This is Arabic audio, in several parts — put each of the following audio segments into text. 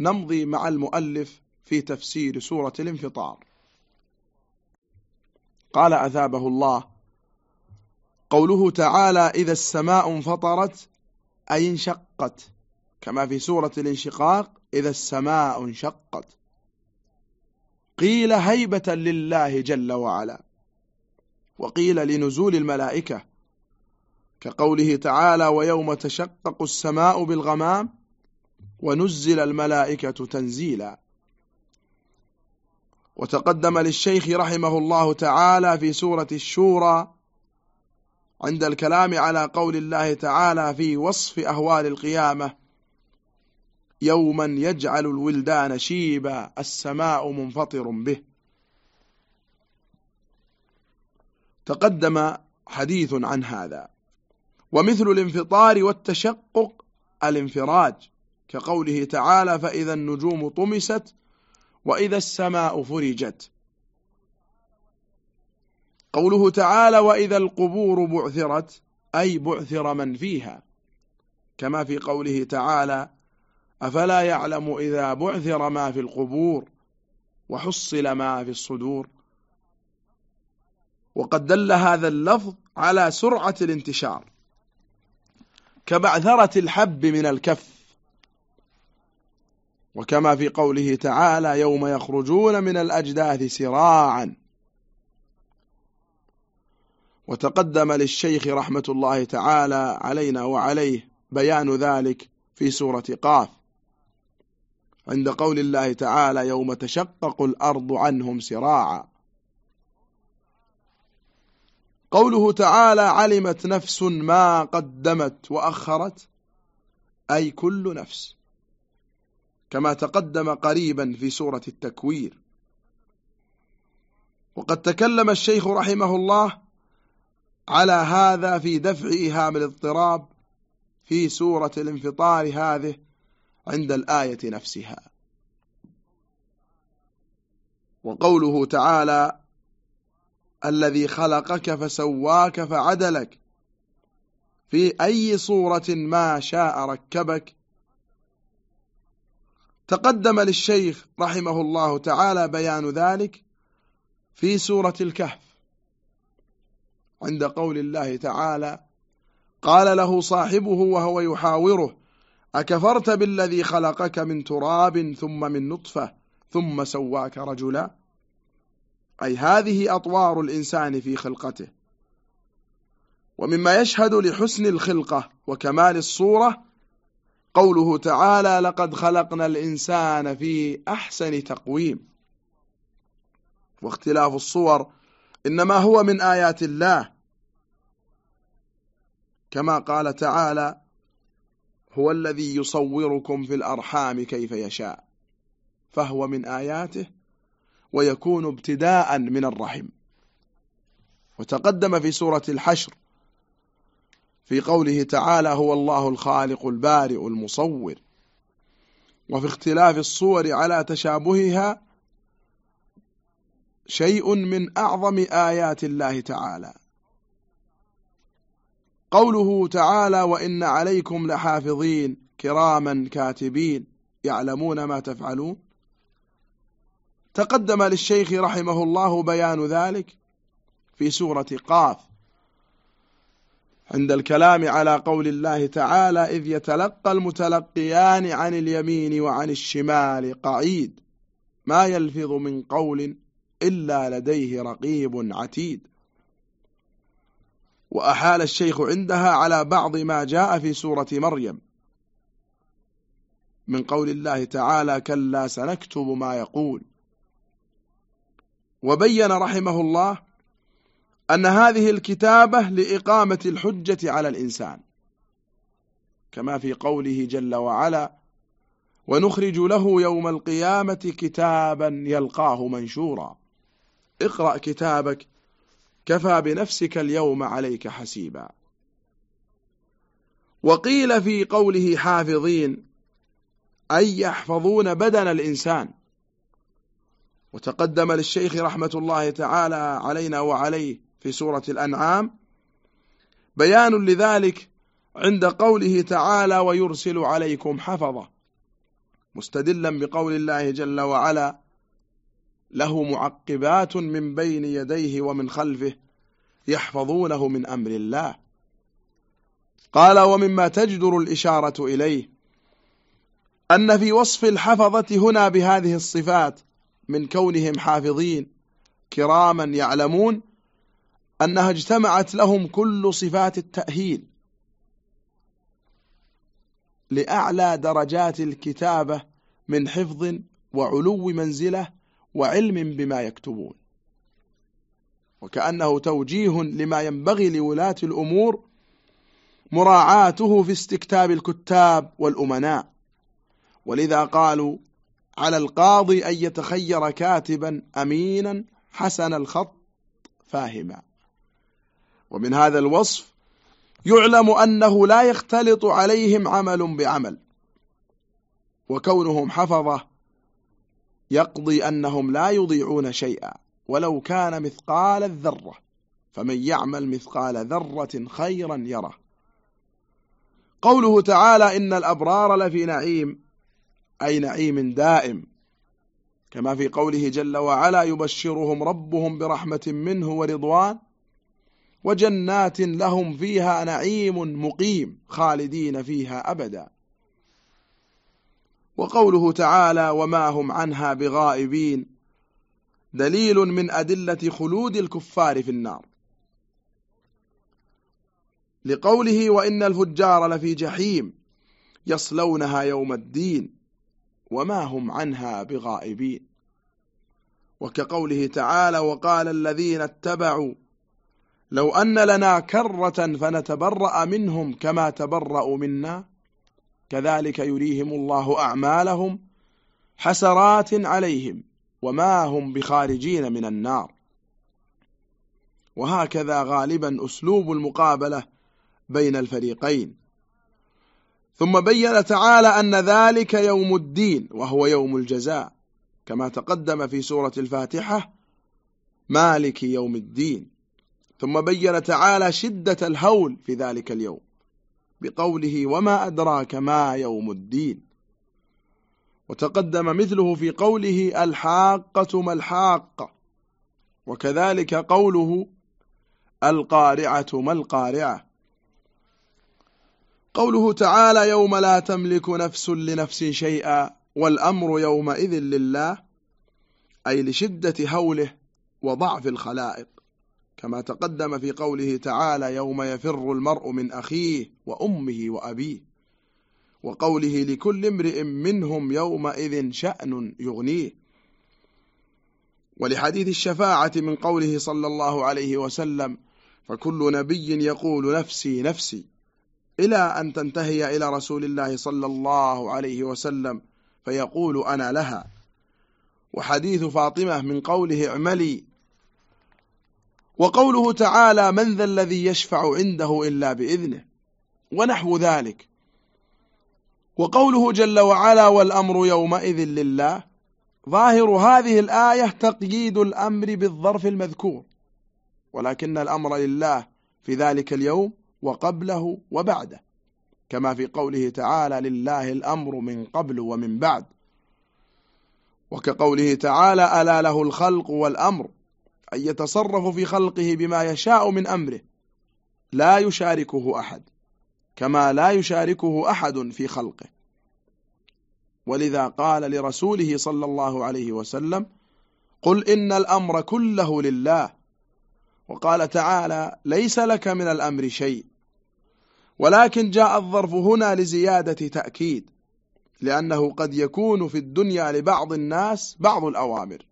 نمضي مع المؤلف في تفسير سورة الانفطار. قال أثابه الله قوله تعالى إذا السماء انفطرت أي انشقت. كما في سورة الانشقاق إذا السماء انشقت. قيل هيبة لله جل وعلا. وقيل لنزول الملائكة. كقوله تعالى ويوم تشقق السماء بالغمام ونزل الملائكة تنزيلا. وتقدم للشيخ رحمه الله تعالى في سورة الشورى عند الكلام على قول الله تعالى في وصف أهوال القيامة يوما يجعل الولدان شيبا السماء منفطر به. تقدم حديث عن هذا. ومثل الانفطار والتشقق الانفراج. كقوله تعالى فإذا النجوم طمست وإذا السماء فرجت. قوله تعالى وإذا القبور بعثرت أي بعثر من فيها. كما في قوله تعالى أفلا يعلم إذا بعثر ما في القبور وحصل ما في الصدور. وقد دل هذا اللفظ على سرعة الانتشار. كبعثرة الحب من الكف. وكما في قوله تعالى يوم يخرجون من الأجداث سراعا. وتقدم للشيخ رحمة الله تعالى علينا وعليه بيان ذلك في سورة قاف. عند قول الله تعالى يوم تشقق الأرض عنهم سراعا. قوله تعالى علمت نفس ما قدمت وأخرت أي كل نفس. كما تقدم قريبا في سورة التكوير. وقد تكلم الشيخ رحمه الله على هذا في دفع إيهام الاضطراب في سورة الانفطار هذه عند الآية نفسها. وقوله تعالى الذي خلقك فسواك فعدلك. في أي صورة ما شاء ركبك تقدم للشيخ رحمه الله تعالى بيان ذلك في سورة الكهف عند قول الله تعالى قال له صاحبه وهو يحاوره أكفرت بالذي خلقك من تراب ثم من نطفة ثم سواك رجلا؟ أي هذه أطوار الإنسان في خلقته. ومما يشهد لحسن الخلقة وكمال الصورة قوله تعالى لقد خلقنا الإنسان في أحسن تقويم. واختلاف الصور إنما هو من آيات الله. كما قال تعالى هو الذي يصوركم في الأرحام كيف يشاء. فهو من آياته ويكون ابتداء من الرحم. وتقدم في سورة الحشر في قوله تعالى هو الله الخالق البارئ المصور. وفي اختلاف الصور على تشابهها شيء من أعظم آيات الله تعالى. قوله تعالى وإن عليكم لحافظين كراما كاتبين يعلمون ما تفعلون. تقدم للشيخ رحمه الله بيان ذلك في سورة قاف. عند الكلام على قول الله تعالى إذ يتلقى المتلقيان عن اليمين وعن الشمال قعيد. ما يلفظ من قول إلا لديه رقيب عتيد. وأحال الشيخ عندها على بعض ما جاء في سورة مريم. من قول الله تعالى كلا سنكتب ما يقول. وبين رحمه الله أن هذه الكتابة لإقامة الحجة على الإنسان كما في قوله جل وعلا ونخرج له يوم القيامة كتابا يلقاه منشورا. اقرأ كتابك كفى بنفسك اليوم عليك حسيبا. وقيل في قوله حافظين أي يحفظون بدن الإنسان. وتقدم للشيخ رحمة الله تعالى علينا وعليه في سورة الأنعام. بيان لذلك عند قوله تعالى ويرسل عليكم حفظة. مستدلا بقول الله جل وعلا له معقبات من بين يديه ومن خلفه يحفظونه من أمر الله. قال ومما تجدر الإشارة إليه أن في وصف الحفظة هنا بهذه الصفات من كونهم حافظين كراما يعلمون أنها اجتمعت لهم كل صفات التأهيل لأعلى درجات الكتابة من حفظ وعلو منزلة وعلم بما يكتبون. وكأنه توجيه لما ينبغي لولاة الأمور مراعاته في استكتاب الكتاب والأمناء. ولذا قالوا على القاضي أن يتخير كاتبا أمينا حسن الخط فاهما. ومن هذا الوصف يعلم أنه لا يختلط عليهم عمل بعمل وكونهم حفظة يقضي أنهم لا يضيعون شيئا. ولو كان مثقال الذرة فمن يعمل مثقال ذرة خيرا يره. قوله تعالى إن الأبرار لفي نعيم أي نعيم دائم. كما في قوله جل وعلا يبشرهم ربهم برحمة منه ورضوان. وجنات لهم فيها نعيم مقيم خالدين فيها أبدا. وقوله تعالى وما هم عنها بغائبين دليل من أدلة خلود الكفار في النار. لقوله وإن الفجار لفي جحيم يصلونها يوم الدين وما هم عنها بغائبين. وكقوله تعالى وقال الذين اتبعوا لو أن لنا كرة فنتبرأ منهم كما تبرأوا منا كذلك يريهم الله أعمالهم حسرات عليهم وما هم بخارجين من النار. وهكذا غالبا أسلوب المقابلة بين الفريقين. ثم بين تعالى أن ذلك يوم الدين وهو يوم الجزاء كما تقدم في سورة الفاتحة مالك يوم الدين. ثم بين تعالى شدة الهول في ذلك اليوم بقوله وما أدراك ما يوم الدين. وتقدم مثله في قوله الحاقة ما الحاقة وكذلك قوله القارعة ما القارعة. قوله تعالى يوم لا تملك نفس لنفس شيئا والأمر يومئذ لله أي لشدة هوله وضعف الخلائق. كما تقدم في قوله تعالى يوم يفر المرء من أخيه وأمه وأبيه وقوله لكل امرئ منهم يومئذ شأن يغنيه. ولحديث الشفاعة من قوله صلى الله عليه وسلم فكل نبي يقول نفسي نفسي إلى أن تنتهي إلى رسول الله صلى الله عليه وسلم فيقول أنا لها. وحديث فاطمة من قوله اعملي وقوله تعالى من ذا الذي يشفع عنده إلا بإذنه ونحو ذلك. وقوله جل وعلا والأمر يومئذ لله ظاهر هذه الآية تقييد الأمر بالظرف المذكور ولكن الأمر لله في ذلك اليوم وقبله وبعده كما في قوله تعالى لله الأمر من قبل ومن بعد وكقوله تعالى ألا له الخلق والأمر أن يتصرف في خلقه بما يشاء من أمره. لا يشاركه أحد كما لا يشاركه أحد في خلقه. ولذا قال لرسوله صلى الله عليه وسلم قل إن الأمر كله لله. وقال تعالى ليس لك من الأمر شيء. ولكن جاء الظرف هنا لزيادة تأكيد لأنه قد يكون في الدنيا لبعض الناس بعض الأوامر.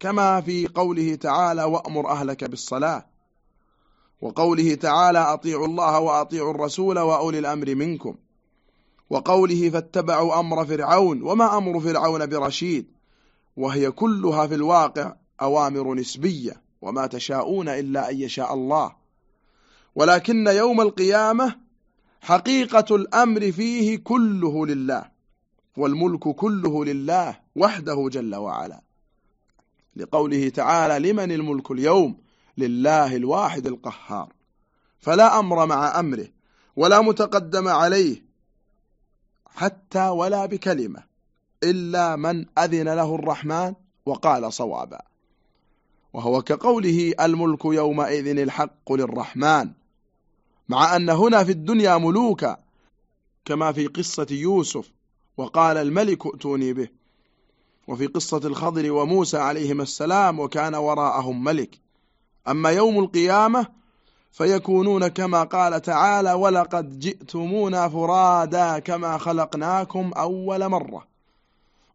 كما في قوله تعالى وأمر أهلك بالصلاة. وقوله تعالى أطيعوا الله وأطيعوا الرسول وأولي الأمر منكم. وقوله فاتبعوا أمر فرعون وما أمر فرعون برشيد. وهي كلها في الواقع أوامر نسبية وما تشاءون إلا أن يشاء الله. ولكن يوم القيامة حقيقة الأمر فيه كله لله والملك كله لله وحده جل وعلا. لقوله تعالى لمن الملك اليوم؟ لله الواحد القهار. فلا أمر مع أمره ولا متقدم عليه حتى ولا بكلمة إلا من أذن له الرحمن وقال صوابا. وهو كقوله الملك يومئذ الحق للرحمن مع أن هنا في الدنيا ملوكا كما في قصة يوسف وقال الملك ائتوني به. وفي قصة الخضر وموسى عليهما السلام وكان وراءهم ملك. أما يوم القيامة فيكونون كما قال تعالى ولقد جئتمونا فرادا كما خلقناكم أول مرة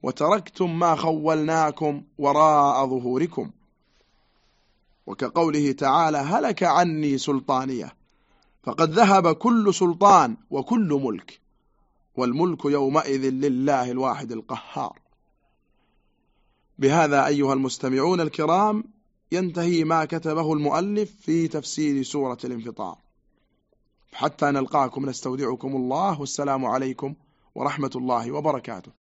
وتركتم ما خولناكم وراء ظهوركم. وكقوله تعالى هلك عني سلطانية فقد ذهب كل سلطان وكل ملك والملك يومئذ لله الواحد القهار. بهذا أيها المستمعون الكرام ينتهي ما كتبه المؤلف في تفسير سورة الانفطار. حتى نلقاكم نستودعكم الله والسلام عليكم ورحمة الله وبركاته.